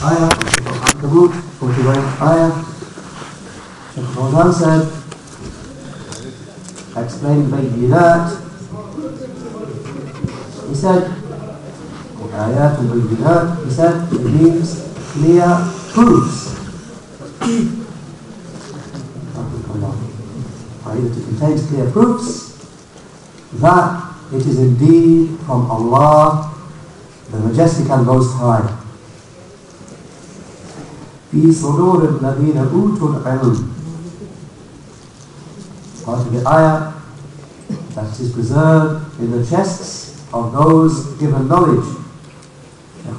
ayah Surah Al-Ankabut, 41st ayah. Shaykh Fawzan said, explained Bayyinat. He said, ayat and Bayyinat, he said, it means clear proofs. that it contains clear proofs that it is indeed from Allah, the Majestic and Most High. في صدور الذين أوتوا العلم Part of the ayah that is preserved in the chests of those given knowledge.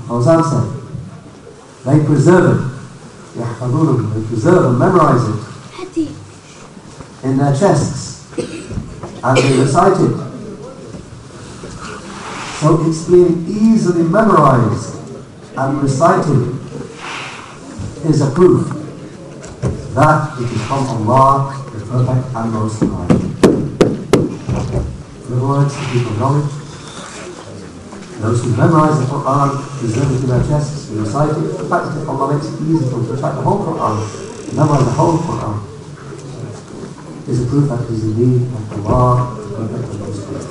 Fawzan said, they preserve it. يحفظونه, they preserve and memorize it in their chests and they recite it. So it's being easily memorized and recited is a proof that it is from Allah, the Perfect and Most High. In other words, the people knowledge, those who memorize the Quran, preserve it in their chests, and recite it. The fact that Allah makes it easy for them to recite the whole Quran, memorize the whole Quran, is a proof that it is indeed from Allah, the Perfect and Most High.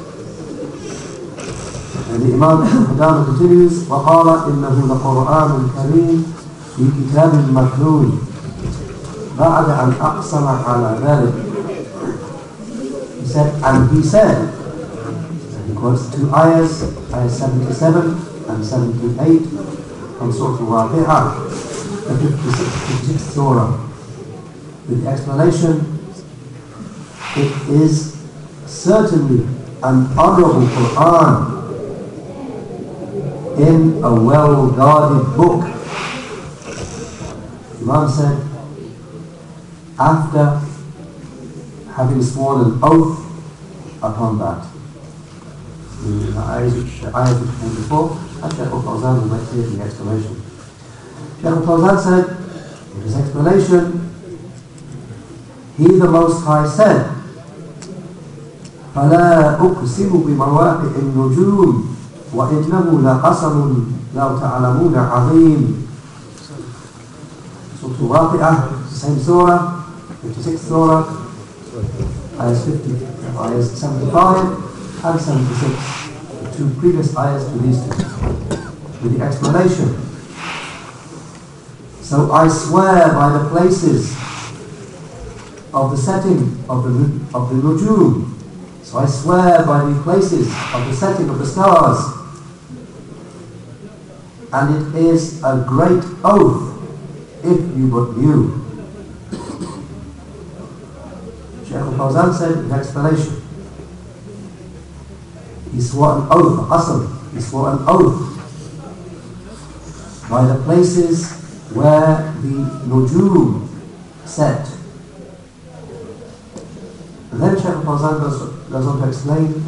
And the Imam Al-Hudama continues, وَقَالَ إِنَّهُ لَقُرْآنٌ كَرِيمٌ في كتاب مكنون بعد أن أقسم على ذلك he said and he said and he quotes two ayahs ayah 77 and 78 from Surah Al-Waqi'ah the 56th surah with the explanation it is certainly an honorable Quran in a well-guarded book Imam said, after having sworn an oath upon that, the ayahs which came before, and Shaykh al-Fawzan will make clear the explanation. Shaykh al-Fawzan said, in his explanation, He the Most High said, فلا أقسم بمواقع النجوم وإنه لقسم لو تعلمون عظيم Surah Waqi'ah, same surah, 56 surah, ayahs 50, ayahs 75 and 76, the two previous ayahs to these two, with the explanation. So I swear by the places of the setting of the of the nujum. So I swear by the places of the setting of the stars. And it is a great oath if you but knew. Shaykh al-Fawzan said in explanation, he swore an oath, qasam, he swore an oath by the places where the nujum set. Then Shaykh al-Fawzan goes, goes on to explain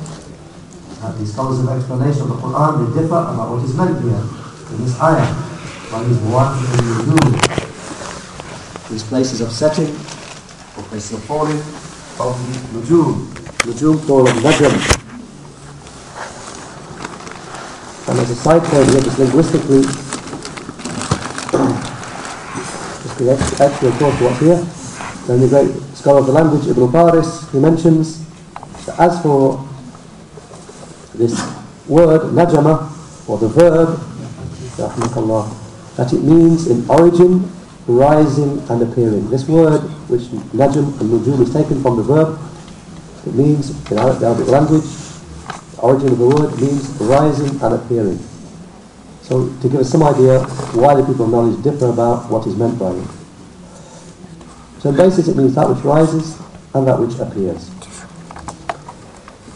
that the scholars of explanation of the Quran, they differ about what is meant here in this ayah. One is what and nujum these places of setting or places of falling of the nujum. Nujum plural najm. And as a side point here, just linguistically, just to actually according to what's here, then the great scholar of the language, Ibn Faris, he mentions that as for this word, najama, or the verb, that it means in origin rising and appearing. This word, which najm and nujum is taken from the verb, it means, in Arabic language, the origin of the word means rising and appearing. So to give us some idea why the people of knowledge differ about what is meant by it. So in basis it means that which rises and that which appears.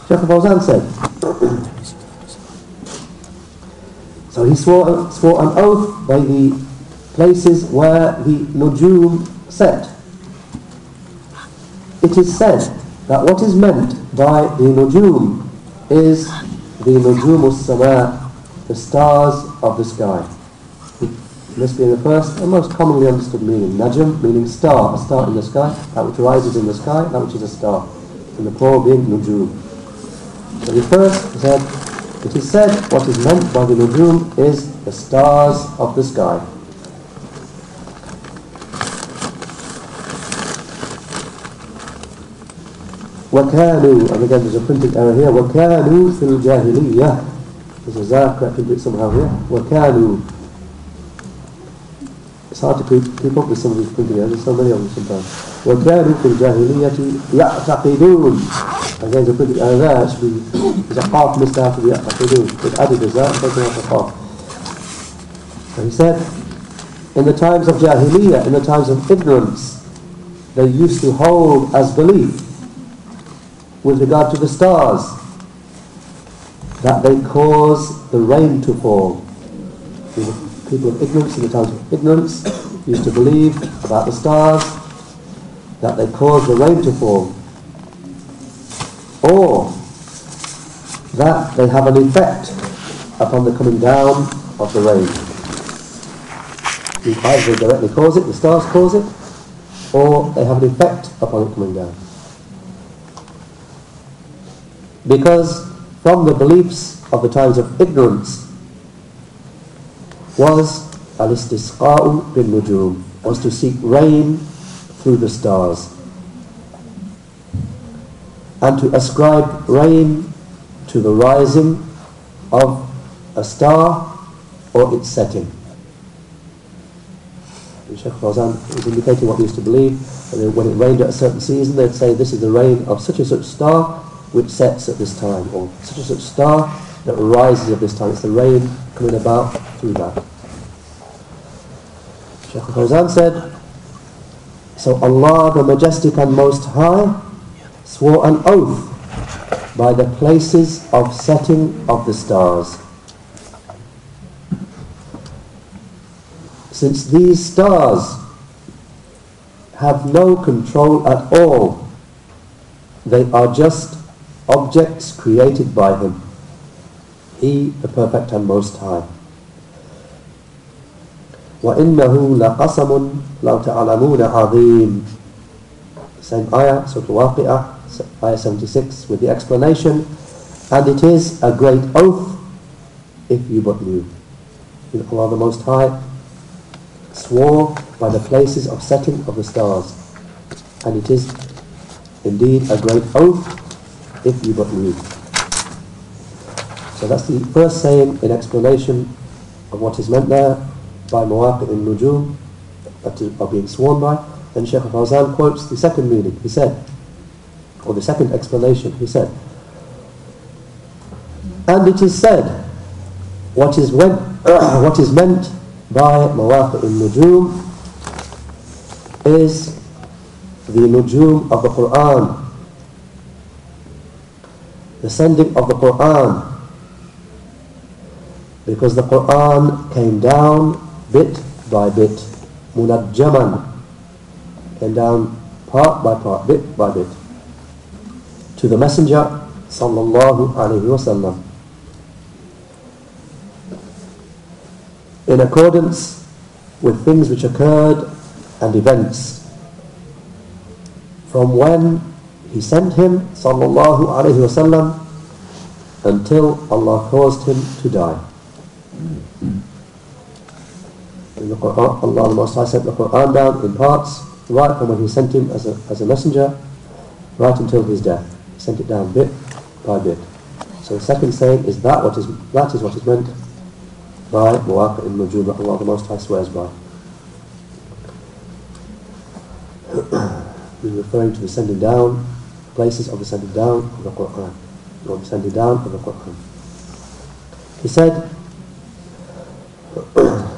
Sheikh Fawzan said, so he swore, swore an oath by the places where the nujum set. It is said that what is meant by the nujum is the nujum sama the stars of the sky. This being the first and most commonly understood meaning. Najm meaning star, a star in the sky, that which rises in the sky, that which is a star. And the plural being nujum. So the first said, it is said what is meant by the Nujum is the stars of the sky. وَكَانُوا And again there's a printing error here. وَكَانُوا فِي الْجَاهِلِيَّةِ There's a zah corrected it somehow here. وَكَانُوا It's hard to keep, keep up with some of these printing errors. There's so many of them sometimes. وَكَانُوا فِي الْجَاهِلِيَّةِ يَعْتَقِدُونَ Again there's a printing error there. It should be, there's a half missed out of the يَعْتَقِدُونَ. It's added as that, taken out the half. And he said, in the times of Jahiliyyah, in the times of ignorance, they used to hold as belief with regard to the stars that they cause the rain to fall. People of ignorance in the times of ignorance used to believe about the stars that they cause the rain to fall or that they have an effect upon the coming down of the rain. Either they directly cause it, the stars cause it, or they have an effect upon it coming down. Because from the beliefs of the times of ignorance was al-istisqa'u bin nujum, was to seek rain through the stars. And to ascribe rain to the rising of a star or its setting. Sheikh Fawzan is indicating what we used to believe. When it rained at a certain season, they'd say this is the rain of such and such star which sets at this time, or such and such star that rises at this time. It's the rain coming about through that. Sheikh Fawzan said, So Allah the Majestic and Most High swore an oath by the places of setting of the stars since these stars have no control at all, they are just objects created by Him, He the Perfect and Most High. وَإِنَّهُ لَقَسَمٌ لَوْ تَعْلَمُونَ عَظِيمٌ Same ayah, Surah Al-Waqi'ah, ayah 76, with the explanation, and it is a great oath if you but knew. In Allah the Most High swore by the places of setting of the stars. And it is indeed a great oath if you but knew. So that's the first saying in explanation of what is meant there by Mawaqi in Nujum, that are being sworn by. Then Shaykh Fawzan quotes the second meaning. He said, or the second explanation, he said, and it is said, what is, when, what is meant by Mawaqi al-Nujum is the Nujum of the Quran. The sending of the Quran. Because the Quran came down bit by bit. Munajjaman. and down part by part, bit by bit. To the Messenger sallallahu alayhi wasallam. in accordance with things which occurred and events from when he sent him sallallahu alaihi wasallam until Allah caused him to die. In the Quran, Allah the Most High sent the Quran down in parts, right from when he sent him as a, as a messenger, right until his death. He sent it down bit by bit. So the second saying is that what is that is what is meant by Muwaqi al-Nujum that Allah the Most High swears by. He's referring to the sending down, places of the sending down of the Quran, or the sending down of the Quran. He said,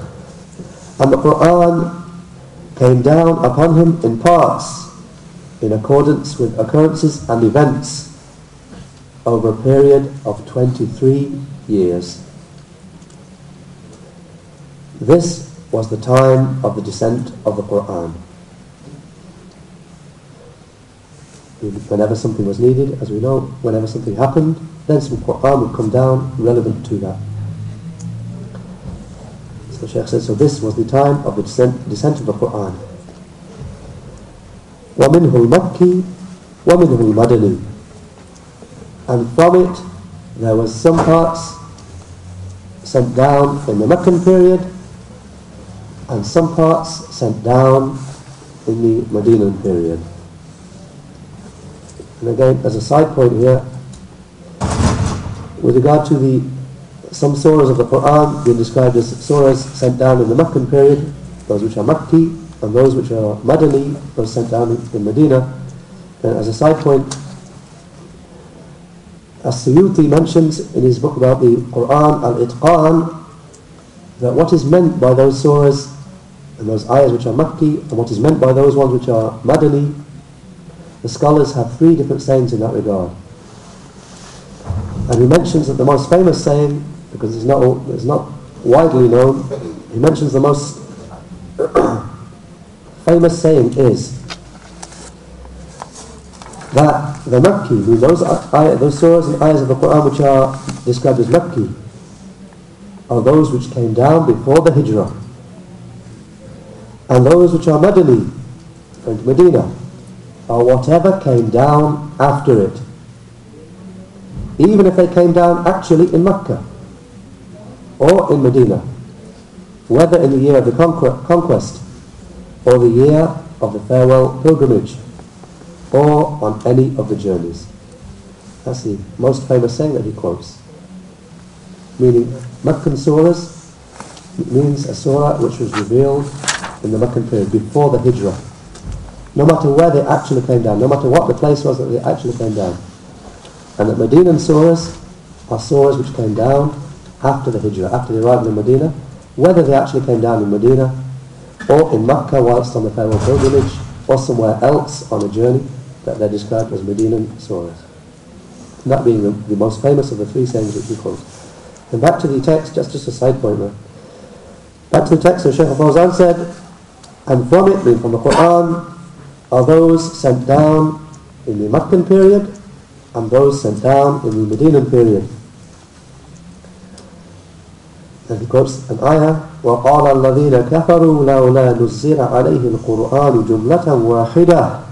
and the Quran came down upon him in parts, in accordance with occurrences and events, over a period of 23 years. This was the time of the descent of the Quran. Whenever something was needed, as we know, whenever something happened, then some Quran would come down relevant to that. So the Shaykh said, so this was the time of the descent, descent of the Quran. وَمِنْهُ الْمَكِّي وَمِنْهُ الْمَدَنِي And from it, there was some parts sent down in the Meccan period, and some parts sent down in the Medinan period. And again, as a side point here, with regard to the some surahs of the Quran being described as surahs sent down in the Meccan period, those which are Makki, and those which are Madani, those sent down in, in Medina. And as a side point, As-Suyuti mentions in his book about the Quran, Al-Itqan, that what is meant by those surahs and those ayahs which are Makki, and what is meant by those ones which are Madani, the scholars have three different sayings in that regard. And he mentions that the most famous saying, because it's not, it's not widely known, he mentions the most famous saying is that the Makki, those, those surahs and ayahs of the Quran which are described as Makki, are those which came down before the Hijrah. And those which are Madani, and Medina, are whatever came down after it. Even if they came down actually in Mecca or in Medina, whether in the year of the conquest or the year of the farewell pilgrimage or on any of the journeys. That's the most famous saying that he quotes. Meaning, Meccan surahs means a surah which was revealed in the Meccan period, before the Hijrah. No matter where they actually came down, no matter what the place was that they actually came down. And the Medinan surahs are surahs which came down after the Hijrah, after the arrival in Medina, whether they actually came down in Medina, or in Makkah whilst on the farewell pilgrimage, or somewhere else on a journey that they're described as Medinan surahs. That being the, the, most famous of the three sayings which we quote. And back to the text, just, just a side point there. Back to the text, so Shaykh al-Fawzan said, and from it, being from the Quran, are those sent down in the Meccan period and those sent down in the Medinan period. He quotes an ayah, وَقَالَ الَّذِينَ كَفَرُوا لَوْلَا نُزِّلَ عَلَيْهِ الْقُرْآنُ جُمْلَةً وَاحِدَةً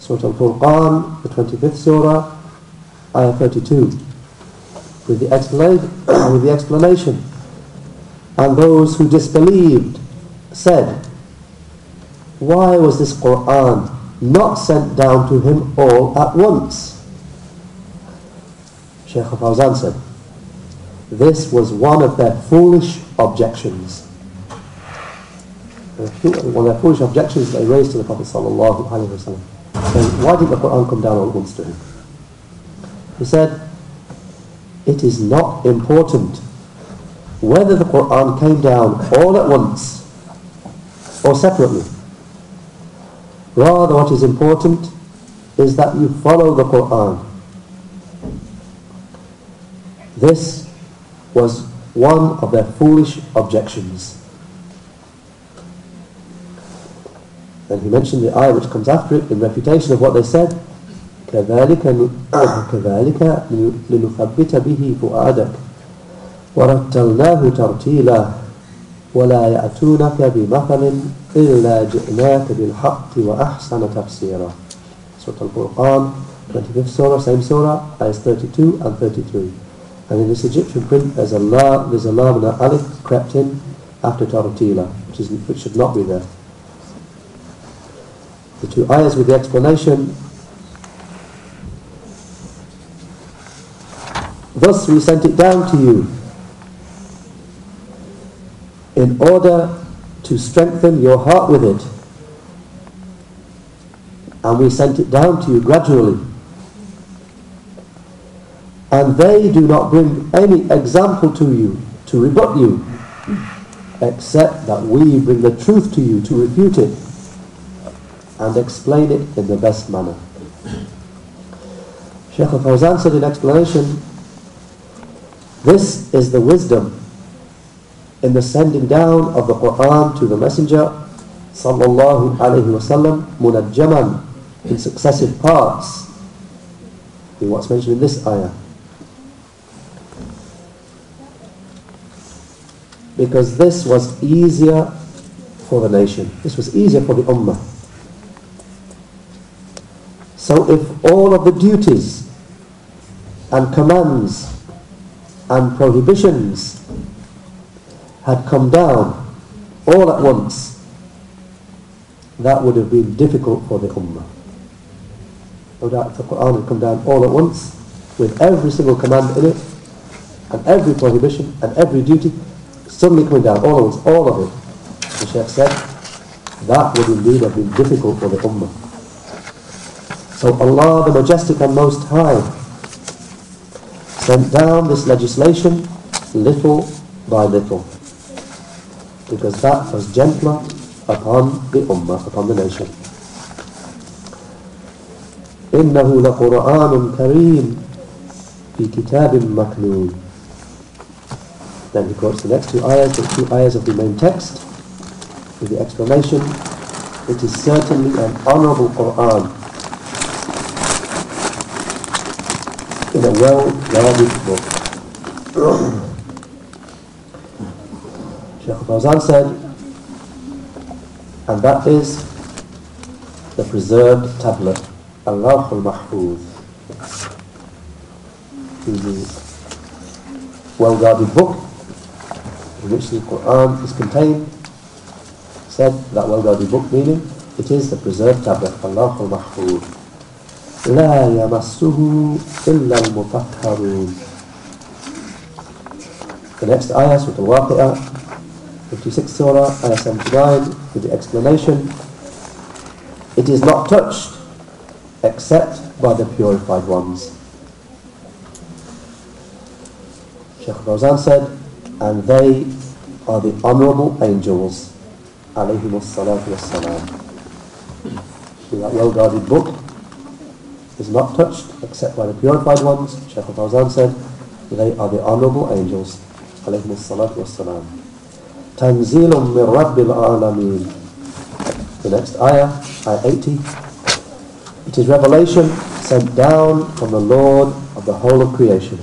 Surah Al-Furqan, the 25th surah, ayah 32. With the, with the explanation. And those who disbelieved said, why was this Qur'an not sent down to him all at once? Shaykh Fawzan said, this was one of their foolish objections. Uh, one of their foolish objections they raised to the Prophet sallallahu alaihi wasallam. Why didn't the Quran come down all at once to him? He said, it is not important whether the Quran came down all at once or separately. Rather what is important is that you follow the Quran. This was one of their foolish objections. And he mentioned the ayah which comes after it, in refutation of what they said. كَذَلِكَ لِنُثَبِّتَ بِهِ فُؤَادَكَ وَرَتَّلْنَاهُ تَرْتِيلًا وَلَا يَأْتُونَكَ بِمَثَلٍ إِلَّا جِئْنَاكَ بِالْحَقِّ وَأَحْسَنَ تَفْسِيرًا Surah Al-Furqan, 25th Surah, same Surah, ayahs 32 and 33. And in this Egyptian print, there's a la, there's a lam and an alif crept in after Taratila, which, is, which should not be there. The two ayahs with the explanation. Thus we sent it down to you in order to strengthen your heart with it. And we sent it down to you gradually. And they do not bring any example to you to rebut you, except that we bring the truth to you to refute it and explain it in the best manner. Shaykh al-Fawzan said in explanation, this is the wisdom in the sending down of the Quran to the Messenger sallallahu alayhi wasallam munajjaman in successive parts in what's mentioned in this ayah because this was easier for the nation this was easier for the ummah so if all of the duties and commands and prohibitions had come down all at once, that would have been difficult for the Ummah. No doubt the Qur'an had come down all at once, with every single command in it, and every prohibition, and every duty, suddenly coming down all at once, all of it, the Shaykh said, that would indeed have been difficult for the Ummah. So Allah the Majestic and Most High sent down this legislation little by little because that was gentler upon the Ummah, upon the nation. إنه لقرآن كريم في كتاب مكنون then he quotes the next two ayahs, the two ayahs of the main text, with the explanation, it is certainly an honourable Qur'an in a well-guarded book. Shaykh Fawzan said, and that is the preserved tablet, al-Lawh al-Mahfuz, the well-guarded book in which the Quran is contained, said that well the book meaning, it is the preserved tablet, al-Lawhul Mahfuz. لا يمسه إلا المطهرون The next ayah, Surah Al-Waqi'ah, 56 Surah, ayah 79, with the explanation, it is not touched except by the purified ones. Sheikh Fawzan said, and they are the honourable angels alayhim salatu wassalam. That well-guarded book is not touched except by the purified ones. Shaykh al-Fawzan said, they are the honourable angels alayhim salatu wassalam. Tanzilum min Rabbil Alameen. The next ayah, ayah 80. It is revelation sent down from the Lord of the whole of creation.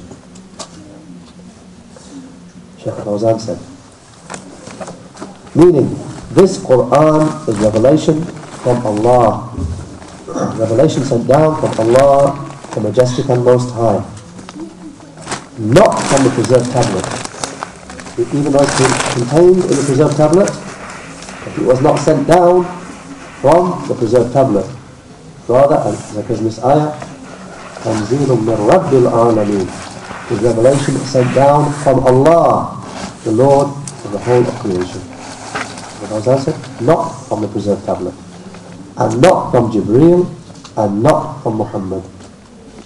Sheikh Fawzan said. Meaning, this Quran is revelation from Allah. Revelation sent down from Allah, the Majestic and Most High. Not from the preserved tablet. Even though it's contained in the preserved tablet, it was not sent down from the preserved tablet. Rather, like as this ayah, تنزيل من رب العالمين. The revelation sent down from Allah, the Lord of the whole of creation. What was answered? Not from the preserved tablet, and not from Jibreel, and not from Muhammad.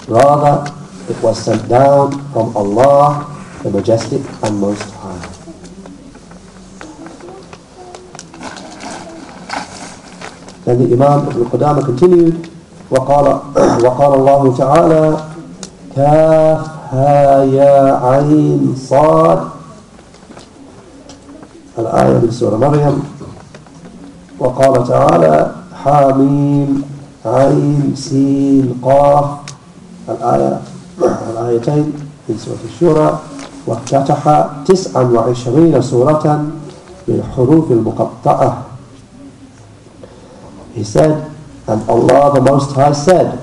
Rather, it was sent down from Allah, the Majestic and Most High. Then the Imam Ibn Qudama continued, وقال, وقال الله تعالى كاف ها يا عين صاد الآية من سورة مريم. وقال تعالى حاميم عين سين قاف. الآية الآيتين من سورة الشورى. وافتتح تسعا وعشرين سورة بالحروف المقطعة. He said, and Allah the Most High said,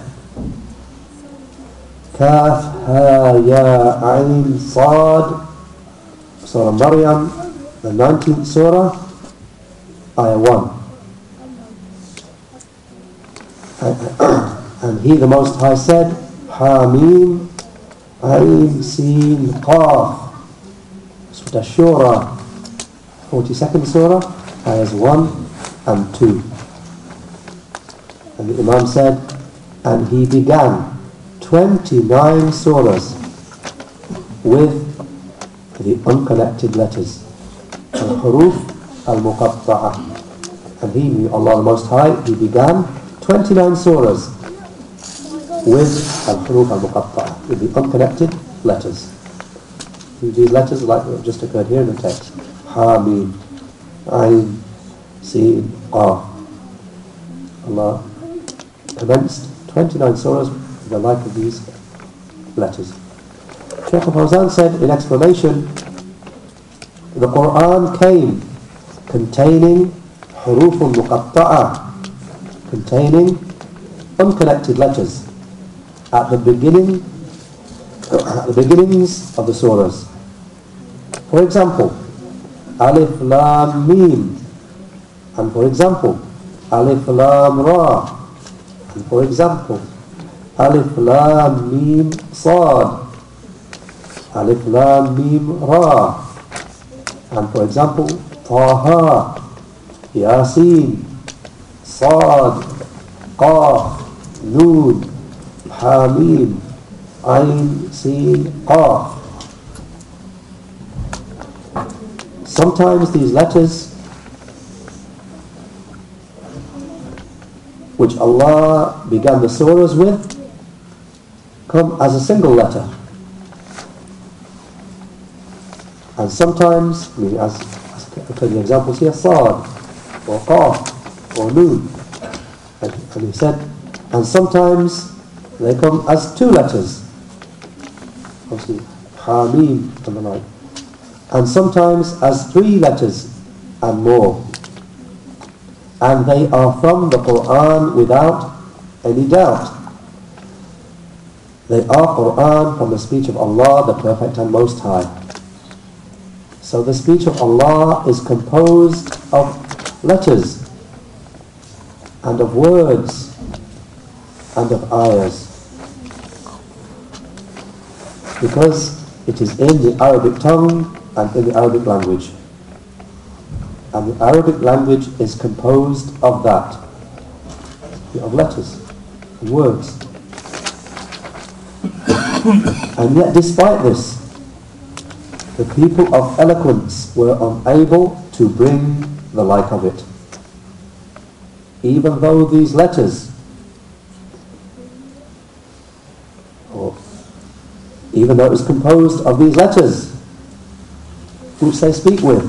كاف ها يا عين صاد Surah Maryam, the 19th surah, ayah 1. And he, the Most High, said, Hamim, Ain, Sin, Qaf. Surah Shura, 42nd surah, ayahs 1 and 2. And the Imam said, And he began 29 surahs with the unconnected letters. Al-Huruf Al-Muqatta'ah. And he, knew Allah the Most High, he began 29 surahs with Al-Huruf Al-Muqatta'ah, with the unconnected letters. These letters like what just occurred here in the text. Hameen, Ain, Sin, Qaf. Ah. Allah commenced 29 surahs with the like of these letters. Shaykh al-Fawzan said in explanation, the Quran came containing huruf muqatta'a, containing unconnected letters at the beginning, at the beginnings of the surahs. For example, Alif Lam Mim, and for example, Alif Lam Ra, and for example, Alif Lam Mim Sad. Alif Lam Mim Ra. And for example, Taha, Yasin, Sad, Qaf, Noon, Hamim, Ain, Sin, Qaf. Sometimes these letters which Allah began the surahs with come as a single letter. And sometimes, I mean, as, as the examples here, Sad, or Qaf, or Noon. And, and he said, and sometimes they come as two letters. Obviously, Hamim and the like and sometimes as three letters and more. And they are from the Quran without any doubt. They are Quran from the speech of Allah, the Perfect and Most High. So the speech of Allah is composed of letters and of words and of ayahs. Because it is in the Arabic tongue and in the Arabic language. And the Arabic language is composed of that, of letters, and words. and yet despite this, the people of eloquence were unable to bring the like of it. Even though these letters, or even though it was composed of these letters, which they speak with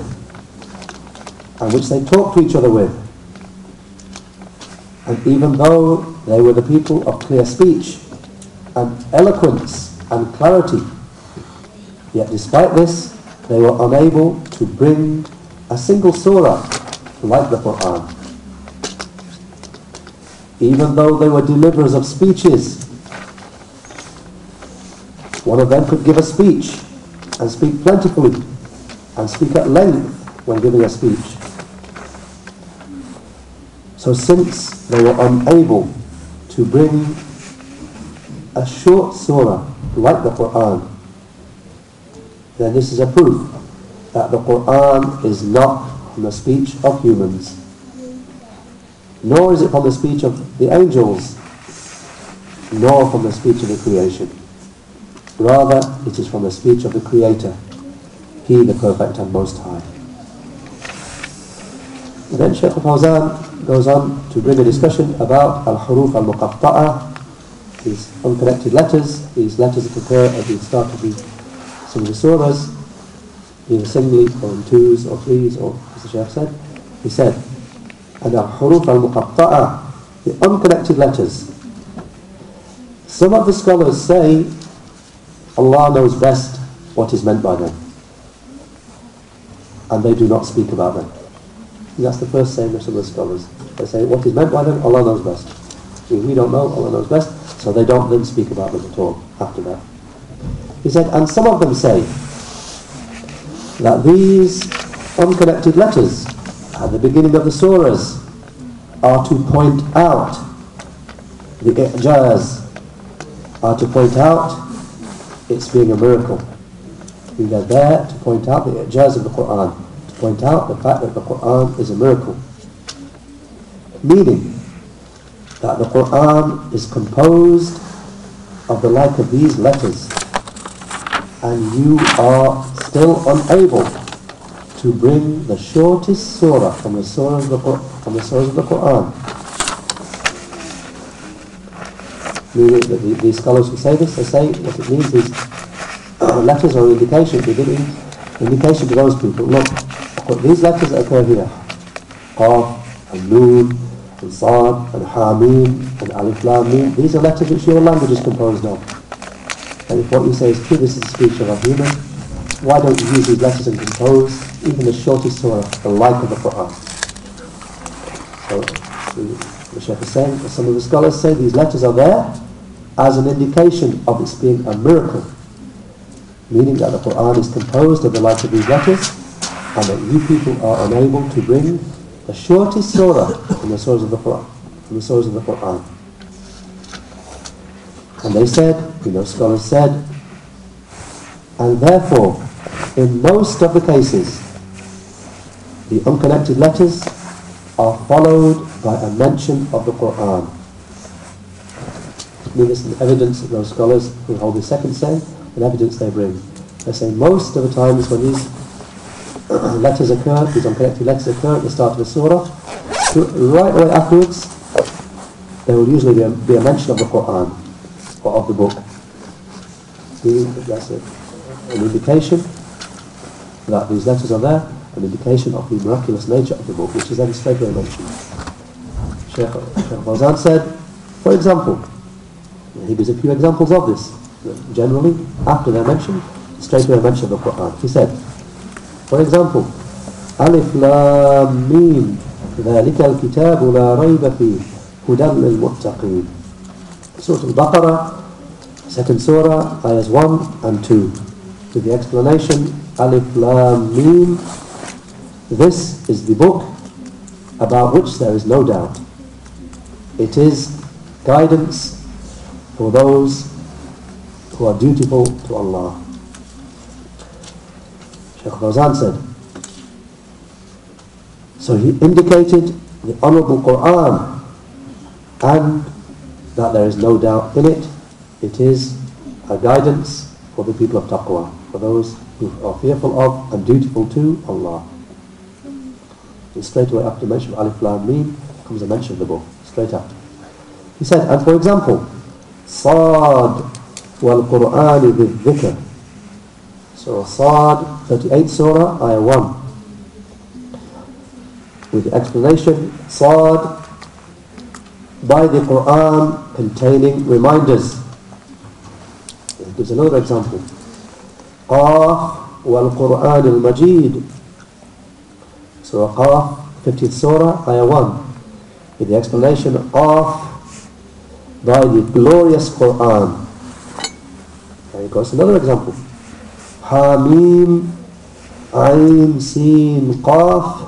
and which they talk to each other with. And even though they were the people of clear speech and eloquence and clarity, yet despite this, they were unable to bring a single surah like the Quran. Even though they were deliverers of speeches, one of them could give a speech and speak plentifully and speak at length when giving a speech. So since they were unable to bring a short surah like the Quran, then this is a proof that the Quran is not from the speech of humans, nor is it from the speech of the angels, nor from the speech of the creation. Rather, it is from the speech of the Creator, he the Perfect and Most High. And then Shaykh Fawzan goes on to bring a discussion about al-huruf al-muqatta'a, these unconnected letters, these letters that occur at the start of the, some of the surahs, either singly or in twos or threes or as the Shaykh said. He said, and al-huruf al-muqatta'a, the unconnected letters. Some of the scholars say Allah knows best what is meant by them and they do not speak about them. That's the first saying of some of the scholars. They say what is meant by them, Allah knows best. If we don't know, Allah knows best, so they don't then speak about them at all after that. He said, and some of them say that these unconnected letters at the beginning of the surahs are to point out the i'jaz, are to point out its being a miracle. We are there to point out the ijaz of the Quran, to point out the fact that the Quran is a miracle. Meaning that the Quran is composed of the like of these letters and you are still unable to bring the shortest surah from the surahs of the, from the, surahs of the Quran. Meaning that these scholars who say this, they say what it means is uh, letters are indication, giving indication to those people. Look, these letters occur here, Qaf, and Noon, and Sad, and Hamim, and Alif Lam these are letters which your language is composed of. And if what you say is true, this is the speech of a human, why don't you use these letters and compose even the shortest surah, the like of the Quran? So, the, Shaykh is saying, some of the scholars say these letters are there as an indication of its being a miracle meaning that the Quran is composed of the like of these letters and that you people are unable to bring the shortest surah from the surahs of the Quran. From the surahs of the Quran. And they said, you know, scholars said, and therefore, in most of the cases, the unconnected letters are followed by a mention of the Qur'an. This is evidence that those scholars who hold the second say, and evidence they bring. They say most of the times when these letters occur, these unconnected letters occur at the start of a surah, right away afterwards, there will usually be a, be a mention of the Qur'an, of the book. That's it. An indication that these letters are there, an indication of the miraculous nature of the book, which is then straight mentioned. Sheikh, Sheikh Fawzan said, for example, he gives a few examples of this. Generally, after they're mentioned, mention the Quran. He said, for example, Alif Lam Mim ذلك الكتاب لا ريب فيه هدى للمتقين Surah Al-Baqarah, second surah, ayahs 1 and 2. With the explanation, Alif Lam Mim, this is the book about which there is no doubt. It is guidance for those who are dutiful to Allah. Shaykh Fawzan said, so he indicated the honourable Qur'an and that there is no doubt in it. It is a guidance for the people of taqwa, for those who are fearful of and dutiful to Allah. And straight away after mention of Alif Lam Mim comes a mention of the book, straight after. He said, and for example, Sad wal Qur'an dhikr. Surah Sad, 38 Surah, Ayah 1. With the explanation, Sad by the Quran containing reminders. He gives another example. Qaf wal Quran al Majid. Surah Qaf, 50th Surah, Ayah 1. With the explanation, Qaf by the glorious Quran. And he goes another example. Hamim Ain Sin Qaf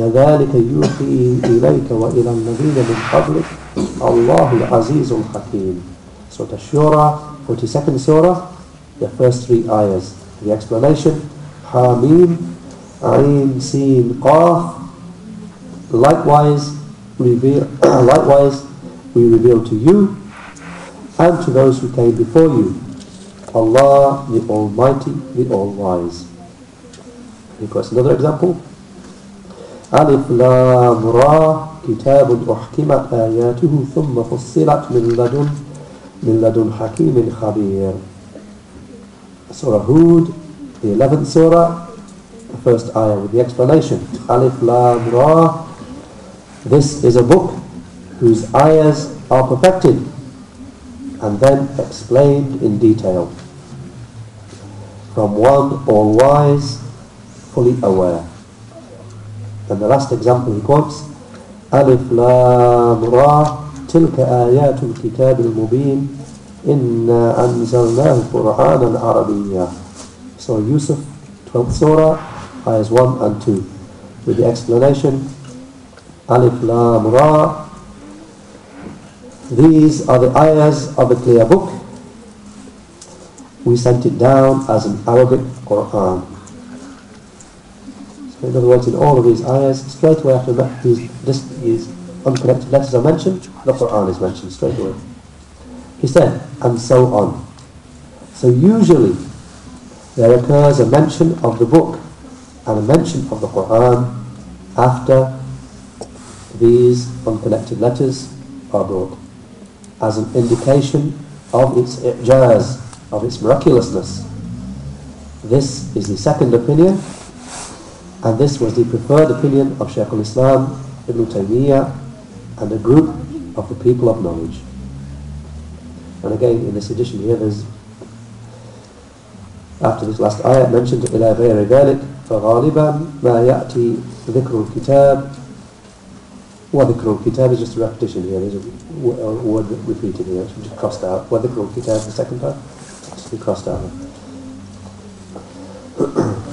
كذلك يوحي إليك وإلى الذين من قبلك Allahul Azizul Hakim. Surah Shura, 42nd Surah, the first three ayahs. The explanation, Hamim, Ain, Sin, Qaf. Likewise, reveal, likewise, we reveal to you and to those who came before you, Allah the Almighty, the All-Wise. Give another example. ألف لام را كتاب أحكمت آياته ثم فصلت من لدن من لدن حكيم خبير Surah Hud, the 11th Surah, the first ayah with the explanation. Alif Lam Ra. This is a book whose ayahs are perfected and then explained in detail from one all-wise, fully aware. And the last example he quotes, ألف لام را تلك آيات الكتاب المبين إنا أنزلناه قرآنا عربيا So Yusuf, 12th Surah, ayahs 1 and 2. With the explanation, Alif Lam Ra. These are the ayahs of the clear book. We sent it down as an Arabic Quran. In other words, in all of these ayahs, straight away after these, these unconnected letters are mentioned, the Quran is mentioned straight away. He said, and so on. So usually, there occurs a mention of the book and a mention of the Quran after these unconnected letters are brought as an indication of its ijaz, of its miraculousness. This is the second opinion and this was the preferred opinion of Shaykh al-Islam Ibn Taymiyyah and a group of the people of knowledge. And again, in this edition here, there's after this last ayah mentioned إلى غير ذلك فغالبا ما يأتي ذكر الكتاب وذكر الكتاب is just a repetition here there's a word repeated here which is crossed out وذكر الكتاب the second part it's be crossed out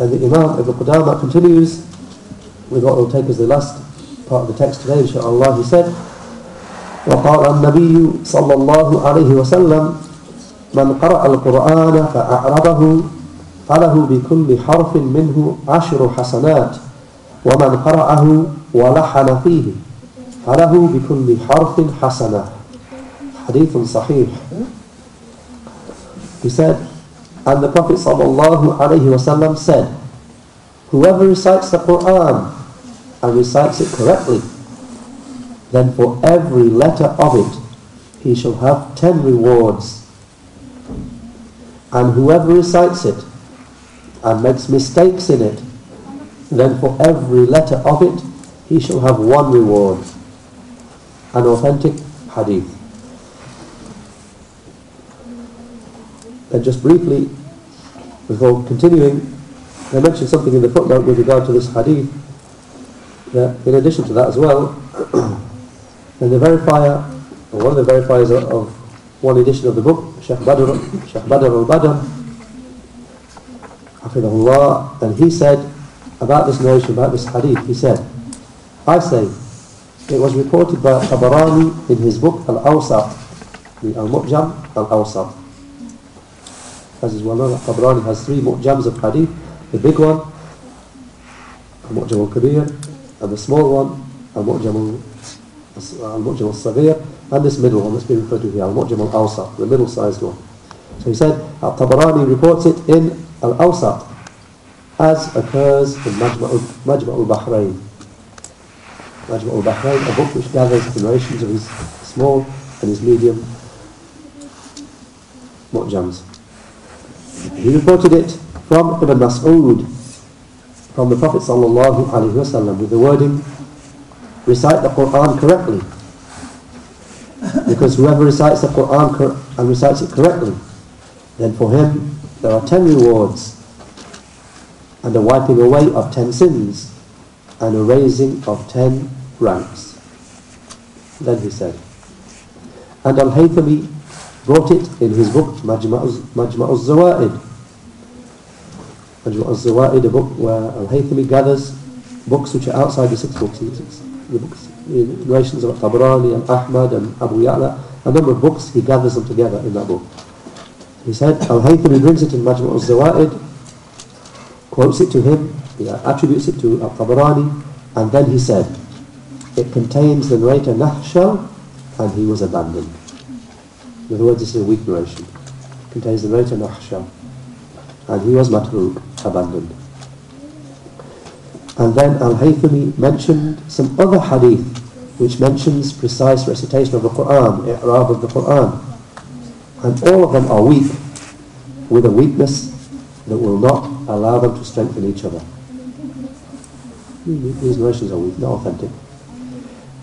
and the Imam Ibn Qudama continues with what will take us the last part of the text today, inshallah, he said, وقال النبي صلى الله عليه وسلم من قرأ القرآن فأعرضه فله بكل حرف منه عشر حسنات ومن قرأه ولحن فيه فله بكل حرف حسنة حديث صحيح He said, and the Prophet wasallam said, whoever recites the Quran and recites it correctly, then for every letter of it he shall have ten rewards. And whoever recites it and makes mistakes in it, then for every letter of it he shall have one reward. An authentic hadith. And just briefly, before continuing, I mentioned something in the footnote with regard to this hadith, that in addition to that as well, and the verifier, or one of the verifiers of, one edition of the book, Sheikh Badr, Sheikh Badr al-Badr, and he said about this narration, about this hadith, he said, I say, it was reported by Tabarani in his book Al-Awsat, the Al-Mu'jam Al-Awsat. As is well known, Tabarani has three Mu'jams of hadith, the big one, Al-Mu'jam Al-Kabir, and the small one, Al-Mu'jam Al-Mu'jam Al-Saghir, and this middle one that's been referred to here, Al-Mu'jam Al-Awsat, the middle-sized one. So he said, Al-Tabarani reports it in Al-Awsat, as occurs in Majma' al-Bahrain. Majma' al-Bahrain, a book which gathers the narrations of his small and his medium mu'jams. He reported it from Ibn Mas'ud, from the Prophet sallallahu alaihi wasallam, with the wording, recite the Quran correctly. Because whoever recites the Quran and recites it correctly, then for him there are ten rewards, and a wiping away of ten sins, and a raising of ten ranks. Then he said, and Al-Haythami brought it in his book Majma' al-Zawaid. Majma' al-Zawaid, a book where Al-Haythami gathers books which are outside the six books. The books, the narrations of Tabarani and Ahmad and Abu Ya'la, a number of books, he gathers them together in that book. He said, Al-Haythami brings it in Majma' al-Zawaid, quotes it to him, he attributes it to Al-Tabarani, and then he said, it contains the narrator Nahshal, and he was abandoned. In other words, this is a weak narration. It contains the narrator Nahshal, and he was matruk, abandoned. And then Al-Haythami mentioned some other hadith which mentions precise recitation of the Qur'an, i'rab of the Qur'an. And all of them are weak, with a weakness that will not allow them to strengthen each other. These narrations are weak, not authentic.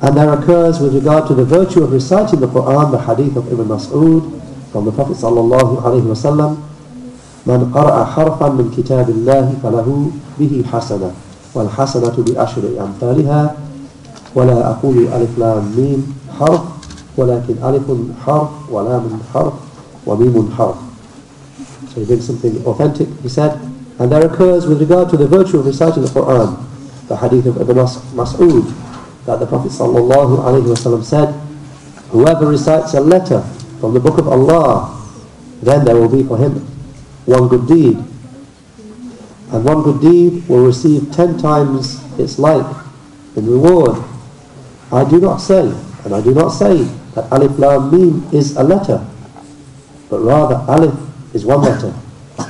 And there occurs with regard to the virtue of reciting the Qur'an, the hadith of Ibn Mas'ud from the Prophet sallallahu alaihi wasallam, من قرأ حرفا من كتاب الله فله به حسنة والحسنة بعشر أمثالها ولا أقول ألف لام ميم حرف ولكن ألف حرف ولام حرف وميم حرف So he brings something authentic, he said, and there occurs with regard to the virtue of reciting the Qur'an, the hadith of Ibn Mas'ud, that the Prophet wasallam said, whoever recites a letter from the book of Allah, then there will be for him one good deed. And one good deed will receive ten times its like in reward. I do not say, and I do not say that Alif Lam Mim is a letter, but rather Alif is one letter,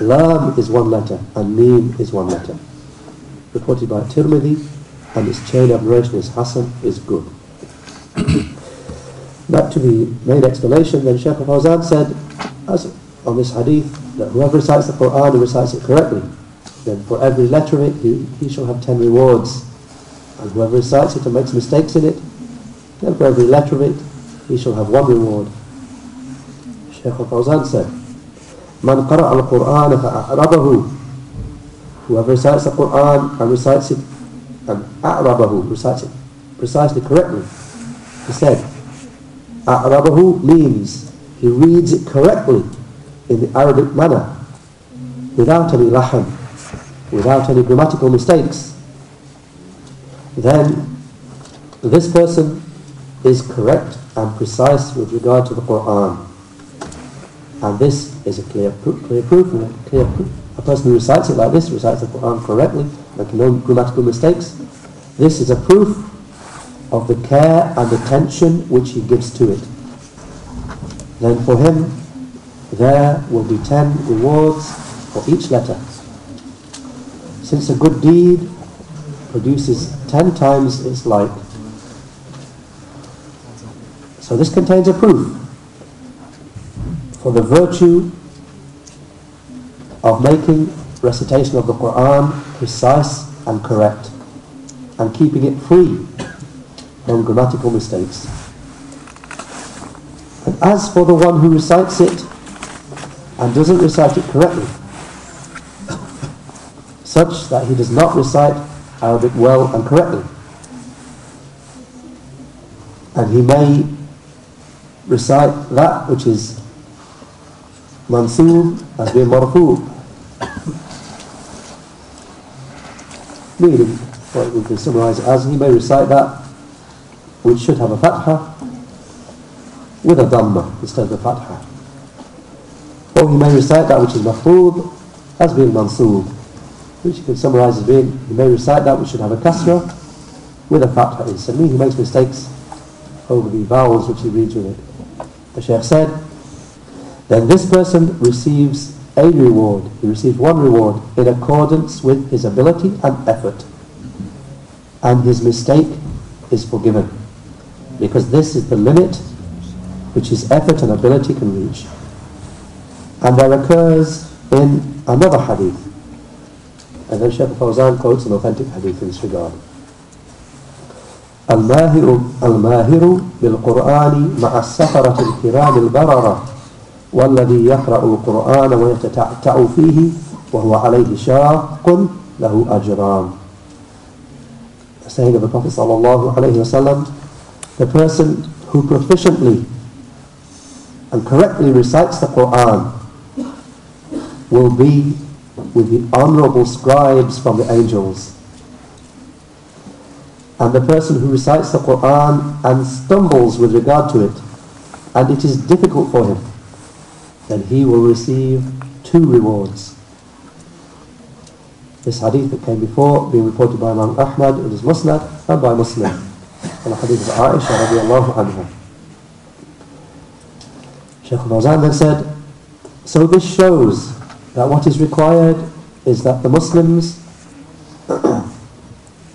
Lam is one letter, and Mim is one letter. Reported by Tirmidhi, and its chain of narration is hasan, is good. Back to the main explanation, then Shaykh al-Fawzan said, as on this hadith, that whoever recites the Qur'an and recites it correctly, then for every letter of it, he, he shall have ten rewards. And whoever recites it and makes mistakes in it, then for every letter of it, he shall have one reward. Shaykh al-Fawzan said, Man qara al-Qur'an fa'a'rabahu Whoever recites the Qur'an and recites it, and a'rabahu, it precisely correctly. He said, a'rabahu means he reads it correctly in the Arabic manner, without any lahan, without any grammatical mistakes, then this person is correct and precise with regard to the Quran. And this is a clear, clear proof clear proof. A person who recites it like this, recites the Quran correctly, making no grammatical mistakes, this is a proof of the care and attention which he gives to it. Then for him, there will be ten rewards for each letter. Since a good deed produces ten times its like. So this contains a proof for the virtue of making recitation of the Quran precise and correct and keeping it free from grammatical mistakes. And as for the one who recites it and doesn't recite it correctly, such that he does not recite Arabic well and correctly, and he may recite that which is mansoob as being meaning what we can summarize it as he may recite that which should have a fatha with a dhamma instead of a fatha. Or he may recite that which is majrur as being mansoob which you can summarize as being he may recite that which should have a kasra with a fatha. In he makes mistakes over the vowels which he reads with it. The Shaykh said then this person receives a reward. He receives one reward in accordance with his ability and effort. And his mistake is forgiven. Because this is the limit which his effort and ability can reach. And there occurs in another hadith. And then Shaykh Fawzan quotes an authentic hadith in this regard. الماهر الماهر بالقرآن مع السفرة الكرام البررة والذي يقرأ القرآن ويتتعتع فيه وهو عليه شاق له أجران The saying of the Prophet sallallahu alayhi wasallam the person who proficiently and correctly recites the Quran will be with the honourable scribes from the angels and the person who recites the Quran and stumbles with regard to it and it is difficult for him then he will receive two rewards. This hadith that came before, being reported by Imam Ahmad in his Musnad and by Muslim. And the hadith of Aisha radiallahu anha. Shaykh Fawzan then said, so this shows that what is required is that the Muslims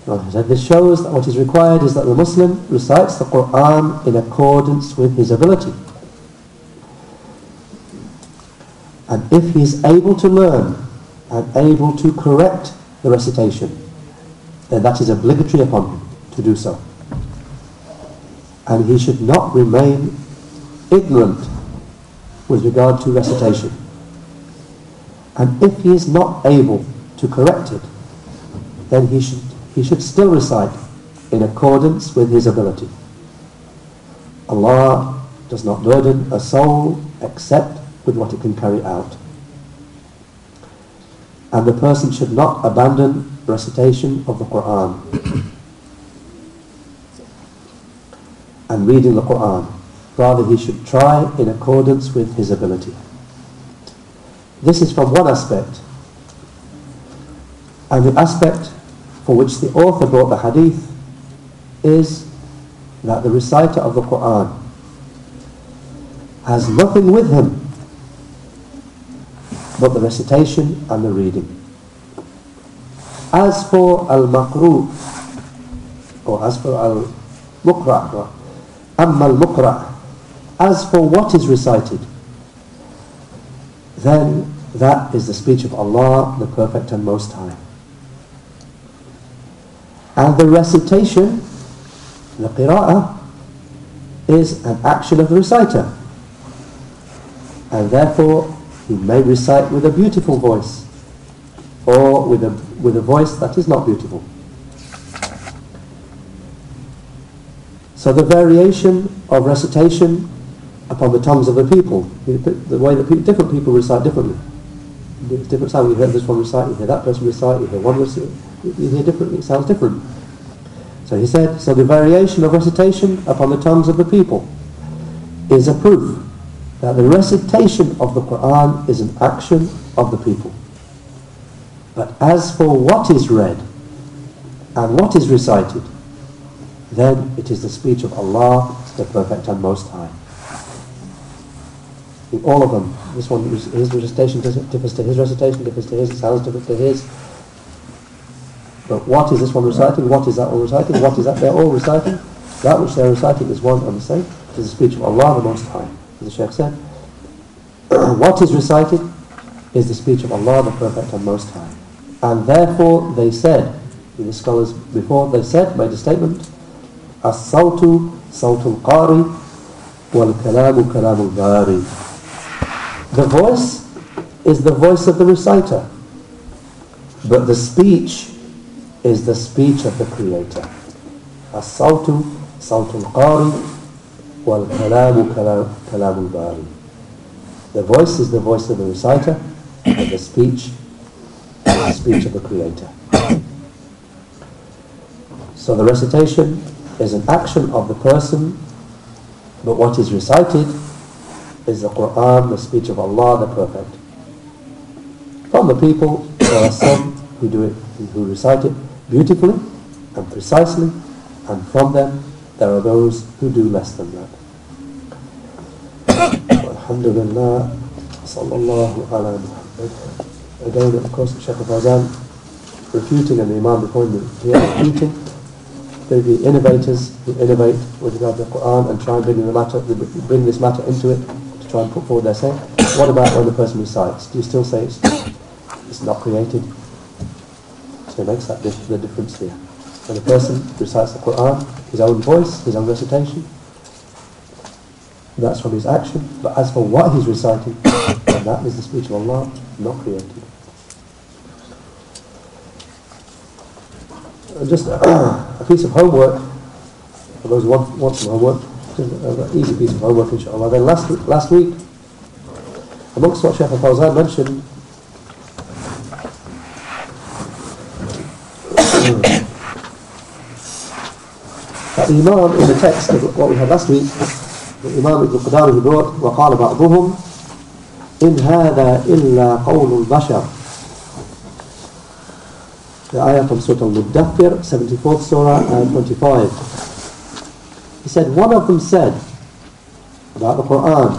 this shows that what is required is that the Muslim recites the Quran in accordance with his ability. And if he is able to learn and able to correct the recitation, then that is obligatory upon him to do so. And he should not remain ignorant with regard to recitation. And if he is not able to correct it, then he should, he should still recite in accordance with his ability. Allah does not burden a soul except with what it can carry out. And the person should not abandon recitation of the Quran and reading the Quran. Rather, he should try in accordance with his ability. This is from one aspect. And the aspect for which the author brought the hadith is that the reciter of the Quran has nothing with him but the recitation and the reading. As for al-maqru, or as for al-muqra, amma al-muqra, as for what is recited, then that is the speech of Allah, the Perfect and Most High. And the recitation, the qira'ah, is an action of the reciter. And therefore, he may recite with a beautiful voice, or with a, with a voice that is not beautiful. So the variation of recitation upon the tongues of the people, the way that people, different people recite differently. Different sound. You hear this one recite, you hear that person recite, you hear one recite, you hear different. It sounds different. So he said, so the variation of recitation upon the tongues of the people is a proof that the recitation of the Quran is an action of the people. But as for what is read and what is recited, then it is the speech of Allah, the Perfect and Most High. In all of them, this one, is his recitation differs to his recitation, differs to his, it sounds different to his. But what is this one reciting? What is that one reciting? What is that they're all reciting? That which they're reciting is one and the same. It is the speech of Allah the Most High. The Shaykh said, what is recited is the speech of Allah the Perfect and Most High. And therefore they said, the scholars before they said, made a statement, As-sawtu sawtu al-qari wal-kalamu kalamu al-bari. The voice is the voice of the reciter, but the speech is the speech of the Creator. As-sawtu sawtu al-qari wal-kalamu kalamu al-bari. The voice is the voice of the reciter, and the speech is the speech of the Creator. So the recitation is an action of the person, but what is recited is the Quran, the speech of Allah, the Perfect. From the people, there are some who do it, who recite it beautifully and precisely, and from them there are those who do less than that. Alhamdulillah, sallallahu ala Muhammad. Again, of course, Shaykh Fawzan refuting the Imam before him here refuting the, innovators who innovate with regard to the Quran and try and bring, the matter, bring this matter into it to try and put forward their saying. What about when the person recites? Do you still say it's, it's not created? So it makes that the difference here. When a person recites the Quran, his own voice, his own recitation, that's from his action. But as for what he's reciting, that is the speech of Allah, not created. And just a piece of homework, for those who want, want some homework, an easy piece of homework inshallah. Then last, last week, amongst what Shaykh al-Fawzan mentioned, The Imam in the text of what we had last week, the Imam Ibn Qudamah he brought, وَقَالَ بَعْضُهُمْ إِنْ هَذَا إِلَّا قَوْلُ الْبَشَرِ The ayah from Surah Al-Muddathir, 74th Surah and 25. He said, one of them said about the Qur'an,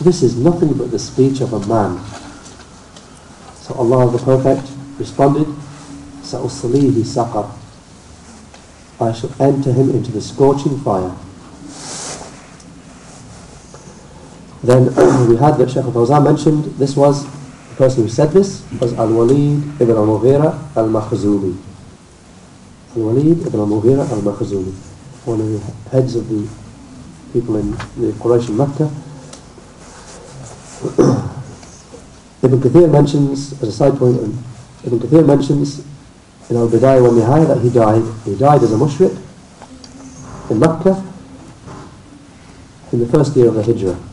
this is nothing but the speech of a man. So Allah the Perfect responded, سَأُصْلِيهِ سَقَرَ I shall enter him into the scorching fire. Then we had that Shaykh al-Fawzan mentioned, this was the person who said this was Al-Walid ibn al-Mughira al-Makhzumi. Al-Walid ibn al-Mughira al-Makhzumi, one of the heads of the people in the Quraysh in Mecca. Ibn Kathir mentions, as a side point, Ibn Kathir mentions in Al-Bidayah wa Nihaya that he died. He died as a mushrik in Mecca in the first year of the Hijrah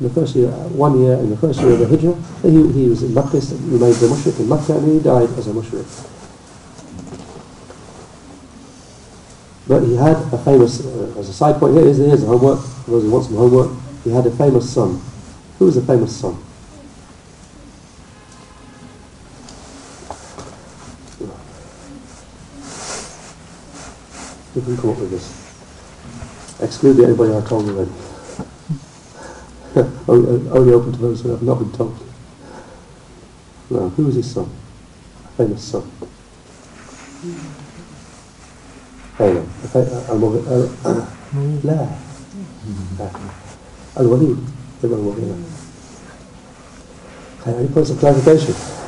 in the first year, one year in the first year of the Hijrah, he, he was in Makkah, he remained a mushrik in Makkah, and he died as a mushrik. But he had a famous, uh, as a side point, here is, here's homework, those who want some homework, he had a famous son. Who was the famous son? We can come up with this. Exclude anybody I told already. Only open to those who have not been told. Now, who is this his son? Famous son. Khalid. Blair. Al-Walid. Ibn al-Walid. Okay, any points of clarification?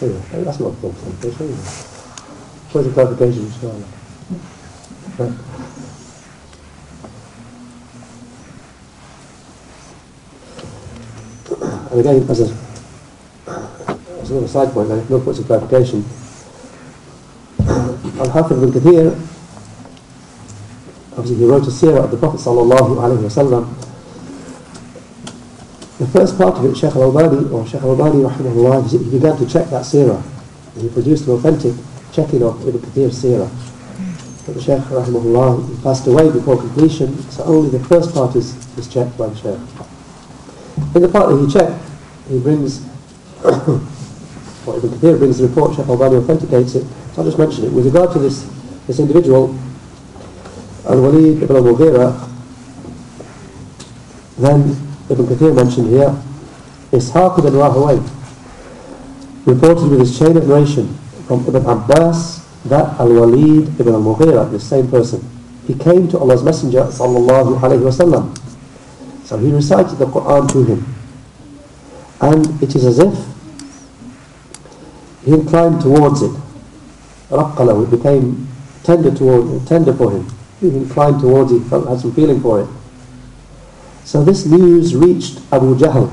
Anyway, that's not a point of clarification, is it? Point of clarification, inshallah. Right. And again, as, a, as another side point, now, no points of clarification, Al-Hafid ibn Kathir, obviously he wrote a seerah of the Prophet sallallahu alaihi wasallam. The first part of it, Sheikh al-Albani, or Sheikh al-Albani rahimahullah, he began to check that seerah. And he produced an authentic checking of Ibn Kathir's seerah. But the Sheikh rahimahullah, he passed away before completion, so only the first part is, is checked by the Sheikh. In the part that he checked, he brings, what Ibn Kathir brings the report, Sheikh al-Albani authenticates it, so I'll just mention it. With regard to this, this individual, Al-Walid ibn al-Mughira, then Ibn Kathir mentioned here, Ishaq ibn Rahawayh, reported with his chain of narration from Ibn Abbas that Al-Walid ibn al-Mughira, the same person, he came to Allah's Messenger sallallahu alayhi. So he recited the Quran to him. And it is as if he inclined towards it. Raqqalahu, it became tender toward, tender for him. He inclined towards it, felt, had some feeling for it. So this news reached Abu Jahl.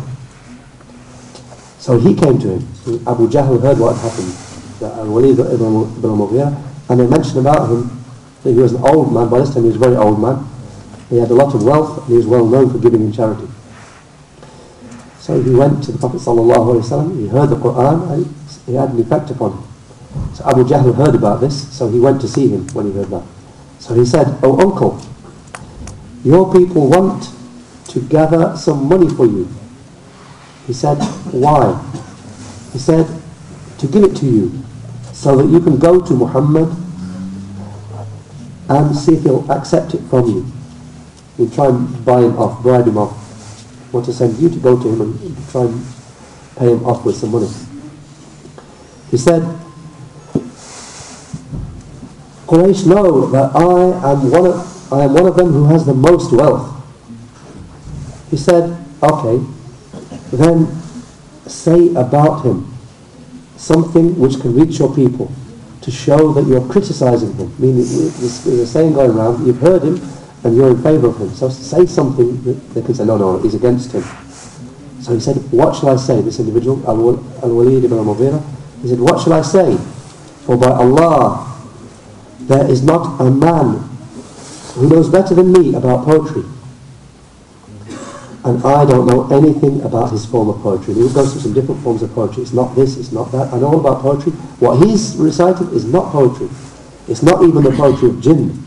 So he came to him. So Abu Jahl heard what happened. That Al-Walid ibn. And they mentioned about him that he was an old man. By this time he was a very old man. He had a lot of wealth and he was well known for giving in charity. So he went to the Prophet ﷺ, he heard the Qur'an and he had an effect upon him. So Abu Jahl heard about this, so he went to see him when he heard that. So he said, Oh uncle, your people want to gather some money for you. He said, why? He said, to give it to you, so that you can go to Muhammad and see if he'll accept it from you. You try and buy him off, bribe him off. Want to send you to go to him and try and pay him off with some money. He said, Quraysh know that I am one of, I am one of them who has the most wealth. He said, okay, then say about him something which can reach your people to show that you're criticizing him. Meaning, there's a saying going around, you've heard him and you're in favor of him. So say something that they can say, no, no, he's against him. So he said, what shall I say, this individual, Al-Walid ibn al-Mughira? He said, what shall I say? For by Allah, there is not a man who knows better than me about poetry. And I don't know anything about his form of poetry. He goes through some different forms of poetry. It's not this, it's not that. I know all about poetry. What he's recited is not poetry. It's not even the poetry of jinn.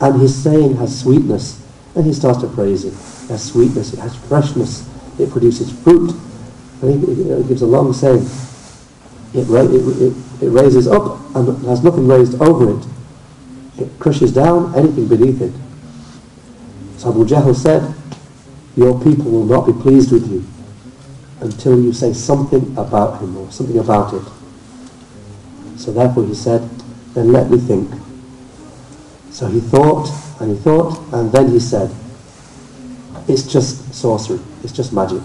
And his saying has sweetness. And he starts to praise it. It has sweetness, it has freshness, it produces fruit. And he, gives a long saying. It, ra- it, it, it raises up and has nothing raised over it. It crushes down anything beneath it. So Abu Jahl said, your people will not be pleased with you until you say something about him or something about it. So therefore he said, then let me think. So he thought and he thought and then he said, it's just sorcery, it's just magic.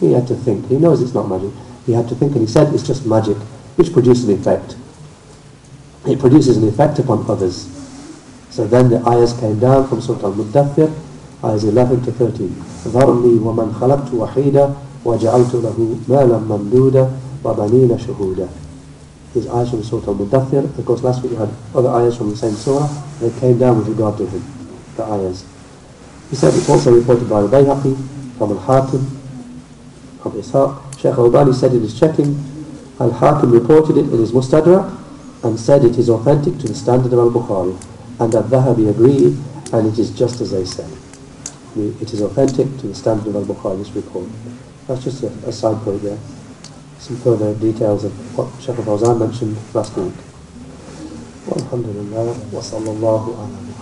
He had to think. He knows it's not magic. He had to think and he said it's just magic, which produces an effect. It produces an effect upon others. So then the ayahs came down from Surah Al-Muddathir, ayahs 11 to 13. ذَرْنِي وَمَنْ خَلَقْتُ وَحِيدًا وَجَعَلْتُ لَهُ مَالًا مَمْدُودًا وَبَنِينَ شُهُودًا His ayahs from Surah Al-Mudathir. Of course, last week we had other ayahs from the same surah. They came down with regard to him, the ayahs. He said, also reported by Al-Bayhaqi, from Al-Hakim, from Ishaq. Sheikh Al-Albani said in his checking, Al-Hakim reported it in his Mustadrak and said it is authentic to the standard of Al-Bukhari. And Al-Dhahabi agreed, and it is just as they said. It is authentic to the standard of Al-Bukhari, this report. That's just a, a side point there. Some further details of what Sheikh Al-Fawzan mentioned last week. Sallallahu ala